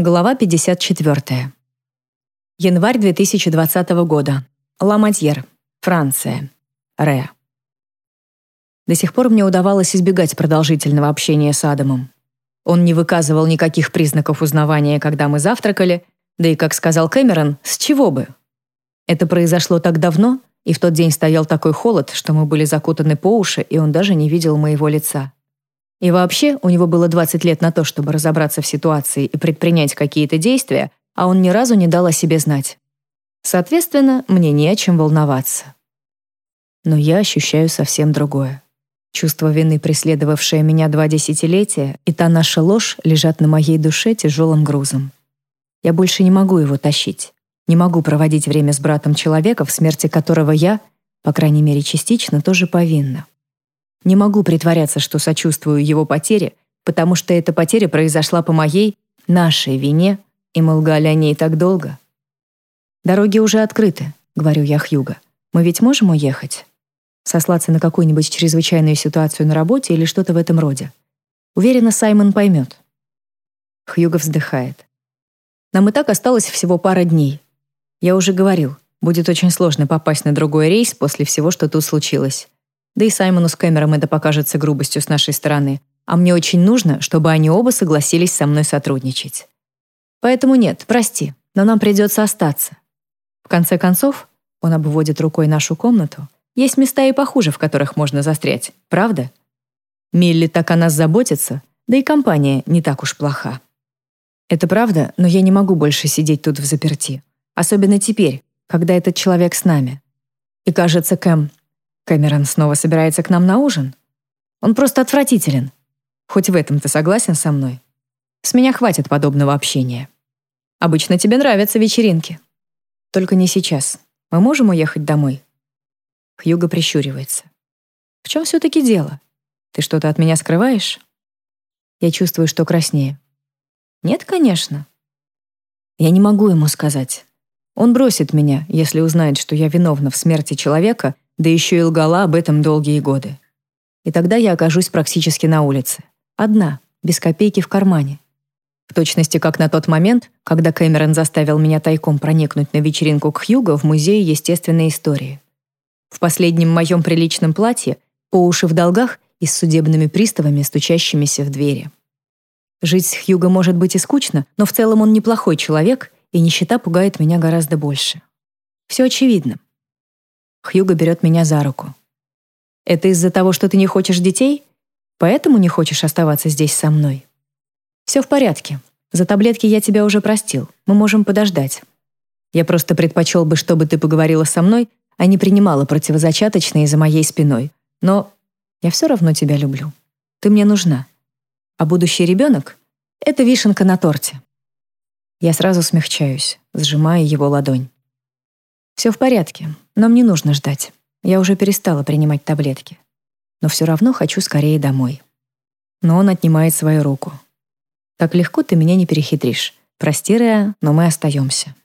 Глава 54. Январь 2020 года. Ламадьер, Франция. Ре. До сих пор мне удавалось избегать продолжительного общения с Адамом. Он не выказывал никаких признаков узнавания, когда мы завтракали, да и, как сказал Кэмерон, с чего бы? Это произошло так давно, и в тот день стоял такой холод, что мы были закутаны по уши, и он даже не видел моего лица. И вообще, у него было 20 лет на то, чтобы разобраться в ситуации и предпринять какие-то действия, а он ни разу не дал о себе знать. Соответственно, мне не о чем волноваться. Но я ощущаю совсем другое. Чувство вины, преследовавшее меня два десятилетия, и та наша ложь лежат на моей душе тяжелым грузом. Я больше не могу его тащить. Не могу проводить время с братом человека, в смерти которого я, по крайней мере частично, тоже повинна. Не могу притворяться, что сочувствую его потере, потому что эта потеря произошла по моей, нашей вине, и мы лгали о ней так долго. «Дороги уже открыты», — говорю я Хьюго. «Мы ведь можем уехать?» Сослаться на какую-нибудь чрезвычайную ситуацию на работе или что-то в этом роде. Уверена, Саймон поймет. Хьюго вздыхает. Нам и так осталось всего пара дней. Я уже говорил, будет очень сложно попасть на другой рейс после всего, что тут случилось. Да и Саймону с Кэмером это покажется грубостью с нашей стороны. А мне очень нужно, чтобы они оба согласились со мной сотрудничать. Поэтому нет, прости, но нам придется остаться. В конце концов, он обводит рукой нашу комнату, есть места и похуже, в которых можно застрять, правда? Милли так о нас заботится, да и компания не так уж плоха. Это правда, но я не могу больше сидеть тут в заперти. Особенно теперь, когда этот человек с нами. И кажется, Кэм, Кэмерон снова собирается к нам на ужин? Он просто отвратителен. Хоть в этом ты согласен со мной? С меня хватит подобного общения. Обычно тебе нравятся вечеринки. Только не сейчас. Мы можем уехать домой?» Хьюго прищуривается. «В чем все-таки дело? Ты что-то от меня скрываешь?» Я чувствую, что краснею. «Нет, конечно». Я не могу ему сказать. Он бросит меня, если узнает, что я виновна в смерти человека, да еще и лгала об этом долгие годы. И тогда я окажусь практически на улице. Одна, без копейки в кармане. В точности как на тот момент, когда Кэмерон заставил меня тайком проникнуть на вечеринку к Хьюго в Музее естественной истории. В последнем моем приличном платье, по уши в долгах и с судебными приставами, стучащимися в двери. Жить с Хьюго может быть и скучно, но в целом он неплохой человек, и нищета пугает меня гораздо больше. Все очевидно. Хьюго берет меня за руку. «Это из-за того, что ты не хочешь детей? Поэтому не хочешь оставаться здесь со мной?» «Все в порядке. За таблетки я тебя уже простил. Мы можем подождать. Я просто предпочел бы, чтобы ты поговорила со мной, а не принимала противозачаточные за моей спиной. Но я все равно тебя люблю. Ты мне нужна. А будущий ребенок — это вишенка на торте». Я сразу смягчаюсь, сжимая его ладонь. Все в порядке, но мне нужно ждать. Я уже перестала принимать таблетки. Но все равно хочу скорее домой. Но он отнимает свою руку. Так легко ты меня не перехитришь. Прости, Реа, но мы остаемся.